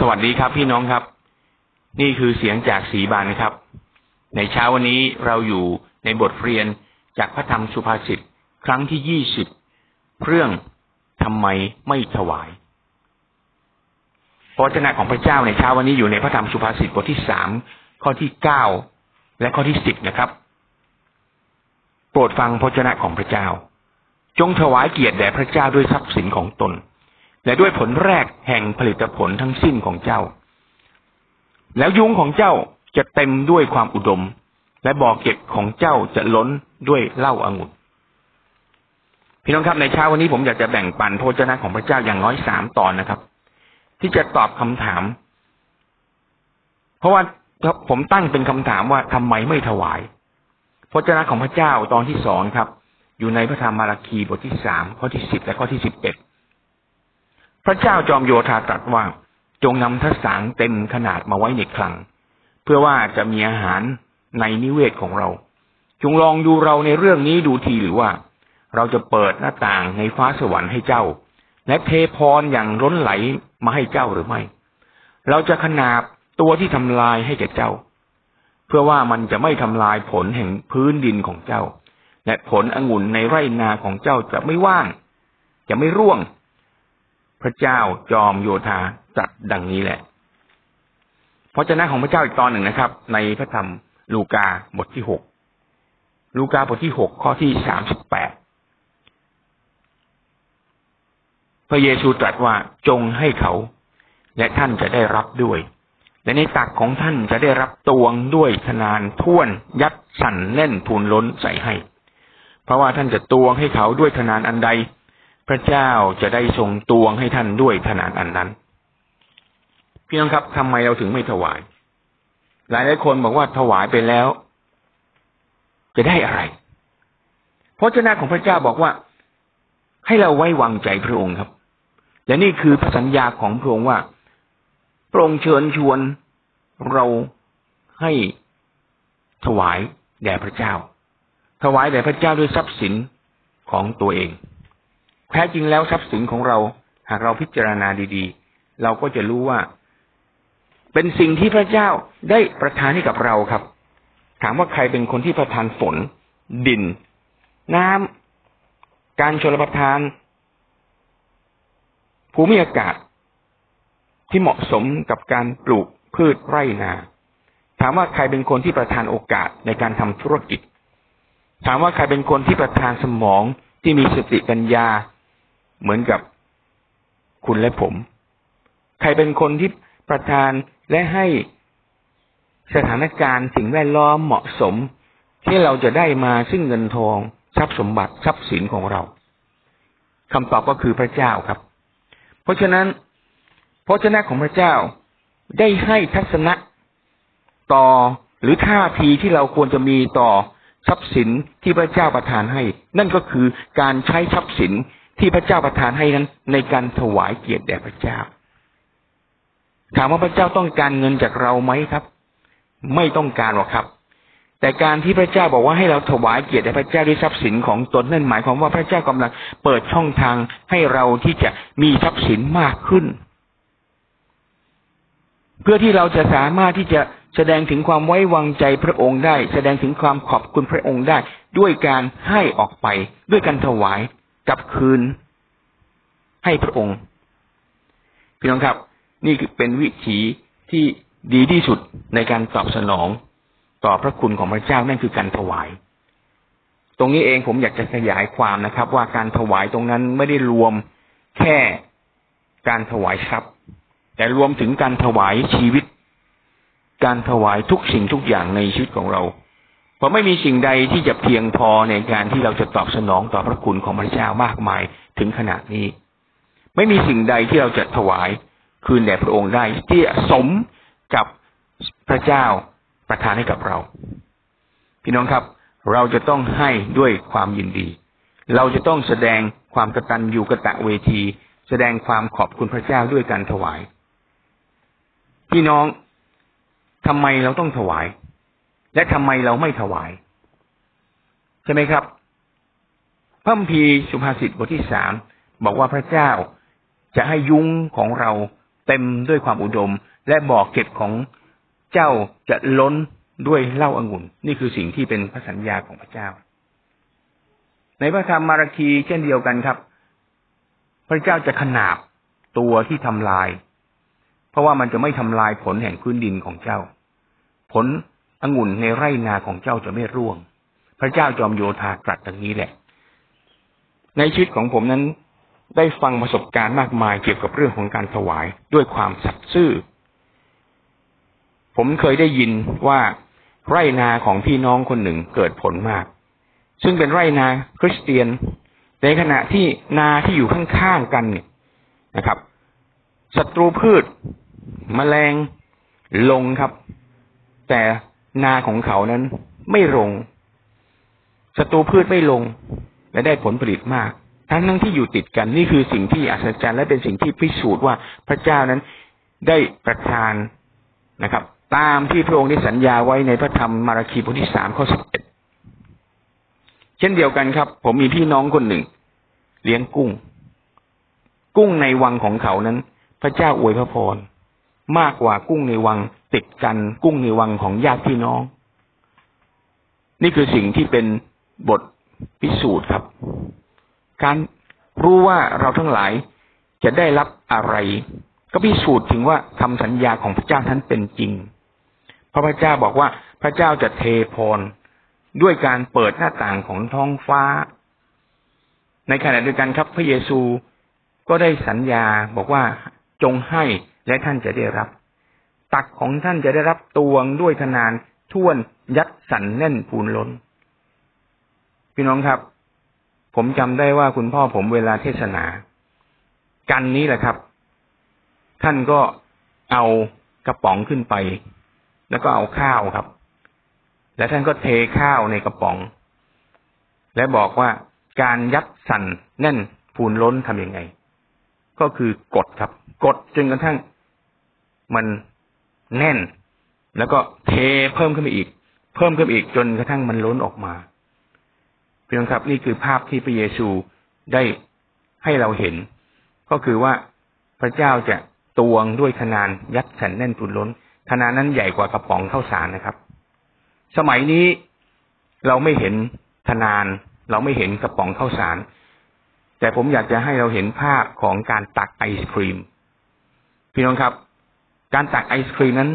สวัสดีครับพี่น้องครับ นี่คือเสียงจากสีบานครับ ในเช้าวันนี้เราอยู่ในบทเรียนจากพระธรรมสุภาษิตครั้งที่ยี่สิบเรื่องทำไมไม่ถวายพระเจ้าของพระเจ้าในเช้าวันนี้อยู่ในพระธรรมสุภาษิตบทที่สามข้อที่เก้าและข้อที่สิบนะครับ โปรดฟังพระเจ้าของพระเจ้า จงถวายเกียรติแด่พระเจ้าด้วยทรัพย์สินของตน และด้วยผลแรกแห่งผลิตผลทั้งสิ้นของเจ้า แล้วยุ้งของเจ้าจะเต็มด้วยความอุดม และบ่อเก็บของเจ้าจะล้นด้วยเหล้าอางุ่นพี่น้องครับในเช้าวันนี้ผมอยากจะแบ่งปันโภชนะของพระเจ้าอย่างน้อยสามตอนนะครับ ที่จะตอบคำถาม เพราะว่าผมตั้งเป็นคำถามว่าทำไมไม่ถวายพระเจ้าของพระเจ้าตอนที่สองครับ อยู่ในพระธรรมมาราคีบทที่สามข้อที่สิบและข้อที่สิบเอ็ด พระเจ้าจอมโยธาตรัสว่า จงนำทัศสางเต็มขนาดมาไว้ในคลัง เพื่อว่าจะมีอาหารในนิเวศของเรา จงลองดูเราในเรื่องนี้ดูทีหรือว่า เราจะเปิดหน้าต่างในฟ้าสวรรค์ให้เจ้า และเทพรอย่างล้นไหลมาให้เจ้าหรือไม่ เราจะขนาบตัวที่ทำลายให้แก่เจ้า เพื่อว่ามันจะไม่ทำลายผลแห่งพื้นดินของเจ้า และผลองุ่นในไร่นาของเจ้าจะไม่ว่าง จะไม่ร่วง พระเจ้าจอมโยธาจัดดังนี้แหละพระเจ้าของพระเจ้าอีกตอนหนึ่งนะครับ ในพระธรรมลูกาบทที่หกลูกาบทที่หกข้อที่สามสิบแปดพระเยซูตรัสว่าจงให้เขา และท่านจะได้รับด้วย และในตักของท่านจะได้รับตวงด้วยขนานท่วนยัดสั่นแน่นพูนล้นใส่ให้ เพราะว่าท่านจะตวงให้เขาด้วยขนานอันใด พระเจ้าจะได้ทรงตวงให้ท่านด้วยขนาดอันนั้น พี่น้องครับทำไมเราถึงไม่ถวาย หลายหลายคนบอกว่าถวายไปแล้ว จะได้อะไร เพราะเจ้าของพระเจ้าบอกว่า ให้เราไว้วางใจพระองค์ครับ และนี่คือพระสัญญาของพระองค์ว่าพระองค์เชิญชวนเราให้ถวายแด่พระเจ้า ถวายแด่พระเจ้าด้วยทรัพย์สินของตัวเอง แท้จริงแล้วทรัพย์สินของเรา หากเราพิจารณาดีๆ เราก็จะรู้ว่า เป็นสิ่งที่พระเจ้าได้ประทานให้กับเราครับ ถามว่าใครเป็นคนที่ประทานฝน ดิน น้ำการชลประทาน ภูมิอากาศ ที่เหมาะสมกับการปลูกพืชไร่นาถามว่าใครเป็นคนที่ประทานโอกาสในการทำธุรกิจ ถามว่าใครเป็นคนที่ประทานสมองที่มีสติปัญญา เหมือนกับคุณและผม ใครเป็นคนที่ประทานและให้สถานการณ์สิ่งแวดล้อมเหมาะสม ที่เราจะได้มาซึ่งเงินทอง ทรัพย์สมบัติทรัพย์สินของเราคำตอบก็คือพระเจ้าครับ เพราะฉะนั้นพระเจ้าของพระเจ้าได้ให้ทัศนะต่อหรือท่าทีที่เราควรจะมีต่อทรัพย์สินที่พระเจ้าประทานให้ นั่นก็คือการใช้ทรัพย์สิน ที่พระเจ้าประทานให้นั้น ในการถวายเกียรติแด่พระเจ้า ถามว่าพระเจ้าต้องการเงินจากเราไหมครับ ไม่ต้องการหรอกครับ แต่การที่พระเจ้าบอกว่าให้เราถวายเกียรติแด่พระเจ้าด้วยทรัพย์สินของตนนั่นหมายความว่าพระเจ้ากำลังเปิดช่องทางให้เราที่จะมีทรัพย์สินมากขึ้น เพื่อที่เราจะสามารถที่จะแสดงถึงความไว้วางใจพระองค์ได้ แสดงถึงความขอบคุณพระองค์ได้ ด้วยการให้ออกไปด้วยการถวาย กลับคืนให้พระองค์พี่น้องครับ นี่คือเป็นวิธีที่ดีที่สุดในการตอบสนองต่อพระคุณของพระเจ้านั่นคือการถวาย ตรงนี้เองผมอยากจะขยายความนะครับ ว่าการถวายตรงนั้นไม่ได้รวมแค่การถวายทรัพย์ แต่รวมถึงการถวายชีวิต การถวายทุกสิ่งทุกอย่างในชีวิตของเรา เพราะไม่มีสิ่งใดที่จะเพียงพอในการที่เราจะตอบสนองต่อพระคุณของพระเจ้ามากมายถึงขนาดนี้ ไม่มีสิ่งใดที่เราจะถวายคืนแด่พระองค์ได้ที่สมกับพระเจ้าประทานให้กับเรา พี่น้องครับ เราจะต้องให้ด้วยความยินดี เราจะต้องแสดงความกตัญญูกะตะเวที แสดงความขอบคุณพระเจ้าด้วยการถวาย พี่น้องทำไมเราต้องถวาย และทำไมเราไม่ถวาย ใช่ไหมครับพระพีสุภาษิตบทที่สามบอกว่าพระเจ้าจะให้ยุ้งของเราเต็มด้วยความอุดม และบ่อเก็บของเจ้าจะล้นด้วยเหล้าอางุ่น นี่คือสิ่งที่เป็นพระสัญญาของพระเจ้า ในพระธรรมมาราคีเช่นเดียวกันครับ พระเจ้าจะขนาบตัวที่ทำลาย เพราะว่ามันจะไม่ทำลายผลแห่งพื้นดินของเจ้า ผล องุ่นในไร่นาของเจ้าจะไม่ร่วง พระเจ้าจอมโยธาตรัสดังนี้แหละ ในชีวิตของผมนั้น ได้ฟังประสบการณ์มากมายเกี่ยวกับเรื่องของการถวายด้วยความสัตย์ซื่อ ผมเคยได้ยินว่าไร่นาของพี่น้องคนหนึ่งเกิดผลมาก ซึ่งเป็นไร่นาคริสเตียน ในขณะที่นาที่อยู่ข้างๆกันเนี่ยนะครับศัตรูพืชมแมลงลงครับ แต่ นาของเขานั้น ไม่ลงศัตรูพืชไม่ลง และได้ผลผลิตมาก ทั้งทั้งที่อยู่ติดกันนี่คือสิ่งที่อัศจรรย์และเป็นสิ่งที่พิสูจน์ว่าพระเจ้านั้นได้ประทานนะครับ ตามที่พระองค์ได้สัญญาไว้ในพระธรรมมาราคีบทที่สามข้อสิบเอ็ดเช่นเดียวกันครับ ผมมีพี่น้องคนหนึ่ง เลี้ยงกุ้ง กุ้งในวังของเขานั้น พระเจ้าอวยพระพรมากกว่ากุ้งในวัง ติดกันกุ้งในวังของญาติพี่น้อง นี่คือสิ่งที่เป็นบทพิสูจน์ครับ การรู้ว่าเราทั้งหลายจะได้รับอะไร ก็พิสูจน์ถึงว่าคำสัญญาของพระเจ้าท่านเป็นจริง เพราะพระเจ้าบอกว่าพระเจ้าจะเทพรด้วยการเปิดหน้าต่างของท้องฟ้า ในขณะเดียวกันครับ พระเยซูก็ได้สัญญาบอกว่าจงให้และท่านจะได้รับ ตักของท่านจะได้รับตวงด้วยทนานท่วนยัดสันแน่นปูนล้น พี่น้องครับ ผมจำได้ว่าคุณพ่อผมเวลาเทศนา กันนี้แหละครับ ท่านก็เอากระป๋องขึ้นไป แล้วก็เอาข้าวครับ และท่านก็เทข้าวในกระป๋อง และบอกว่าการยัดสันแน่นปูนล้นทำยังไง ก็คือกดครับ กดจนกระทั่งมัน แน่น แล้วก็เทเพิ่มขึ้นไปอีก เพิ่มขึ้นไปอีกจนกระทั่งมันล้นออกมาเพียงครับ นี่คือภาพที่พระเยซูได้ให้เราเห็น ก็คือว่าพระเจ้าจะตวงด้วยขนานยัดแผ่นแน่นปุนล้นขนาดนั้นใหญ่กว่ากระป๋องข้าวสารนะครับ สมัยนี้เราไม่เห็นขนาน เราไม่เห็นกระป๋องข้าวสาร แต่ผมอยากจะให้เราเห็นภาพของการตักไอศครีม พี่น้องครับ การตักไอศครีมนั้น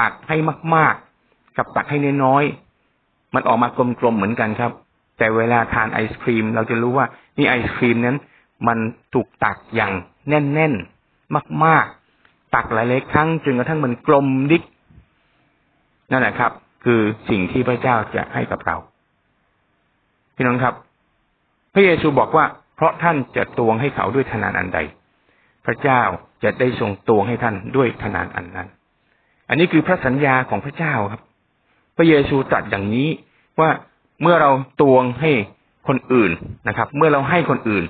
ตักให้มาก ๆ กับตักให้น้อยๆมันออกมากลมๆเหมือนกันครับ แต่เวลาทานไอศครีม เราจะรู้ว่านี่ไอศครีมนั้น มันถูกตักอย่างแน่นๆมาก ๆ ตักหลายๆครั้งจนกระทั่งมันกลมดิกนั่นแหละครับ คือสิ่งที่พระเจ้าจะให้กับเราพี่น้องครับ พระเยซูบอกว่า เพราะท่านจะตวงให้เขาด้วยทนานอันใด พระเจ้า จะได้ทรงตวงให้ท่านด้วยทนานอันนั้น อันนี้คือพระสัญญาของพระเจ้าครับ พระเยซูตรัสอย่างนี้ว่าเมื่อเราตวงให้คนอื่นนะครับ เมื่อเราให้คนอื่น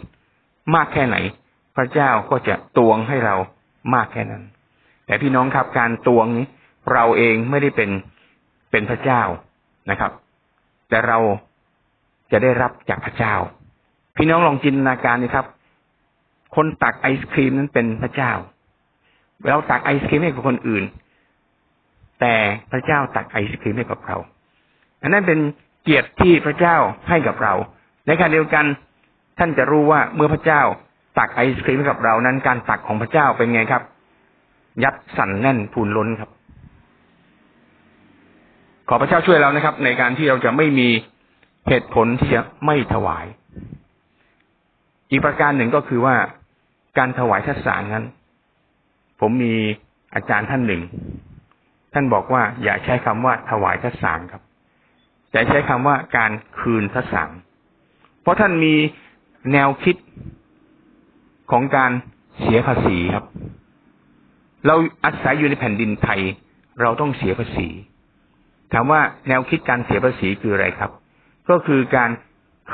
มากแค่ไหน พระเจ้าก็จะตวงให้เรามากแค่นั้น แต่พี่น้องครับการตวงนี้เราเองไม่ได้เป็นเป็นพระเจ้านะครับ แต่เราจะได้รับจากพระเจ้า พี่น้องลองจินตนาการนะครับ คนตักไอศครีมนั้นเป็นพระเจ้าเราตักไอศครีมให้กับคนอื่น แต่พระเจ้าตักไอศครีมให้กับเราอันนั้นเป็นเกียรติที่พระเจ้าให้กับเรา ในขณะเดียวกันท่านจะรู้ว่าเมื่อพระเจ้าตักไอศครีมให้กับเรานั้น การตักของพระเจ้าเป็นไงครับ ยัดสั่นแน่นพูนล้นครับ ขอพระเจ้าช่วยเรานะครับ ในการที่เราจะไม่มีเหตุผลที่จะไม่ถวาย อีกประการหนึ่งก็คือว่า การถวายทัศสารนั้น ผมมีอาจารย์ท่านหนึ่ง ท่านบอกว่า อย่าใช้คำว่าถวายทัศสารครับแต่ใช้คำว่าการคืนทัศสารเพราะท่านมีแนวคิดของการเสียภาษีครับ เราอาศัยอยู่ในแผ่นดินไทย เราต้องเสียภาษี ถามว่าแนวคิดการเสียภาษีคืออะไรครับ ก็คือการ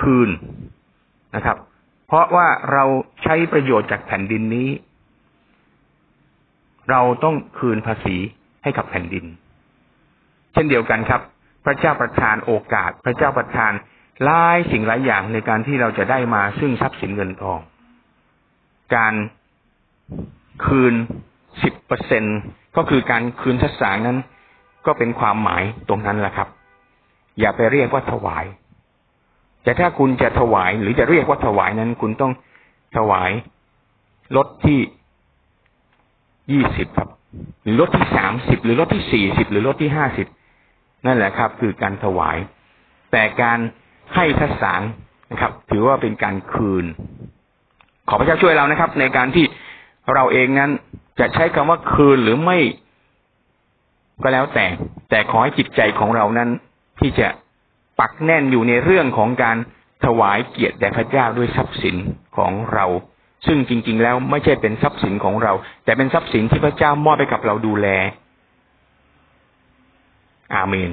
คืนนะครับ ราะว่าเราใช้ประโยชน์จากแผ่นดินนี้ เราต้องคืนภาษีให้กับแผ่นดิน เช่นเดียวกันครับ พระเจ้าประทานโอกาส พระเจ้าประทานหลายสิ่งหลายอย่างในการที่เราจะได้มาซึ่งทรัพย์สินเงินทอง การคืนสิบเปอร์เซ็นก็คือการคืนทัศน์นั้น ก็เป็นความหมายตรงนั้นแหละครับ อย่าไปเรียกว่าถวาย แต่ถ้าคุณจะถวายหรือจะเรียกว่าถวายนั้น คุณต้องถวายลดที่ยี่สิบครับ หรือลดที่สามสิบหรือลดที่สี่สิบหรือลดที่ห้าสิบนั่นแหละครับ คือการถวาย แต่การให้ทัศน์นะครับ ถือว่าเป็นการคืน ขอพระเจ้าช่วยเรานะครับ ในการที่เราเองนั้นจะใช้คำว่าคืนหรือไม่ก็แล้วแต่ แต่ขอให้จิตใจของเรานั้นที่จะ ปักแน่นอยู่ในเรื่องของการถวายเกียรติแด่พระเจ้าด้วยทรัพย์สินของเรา ซึ่งจริง ๆ แล้วไม่ใช่เป็นทรัพย์สินของเรา แต่เป็นทรัพย์สินที่พระเจ้ามอบให้กับเราดูแล อาเมน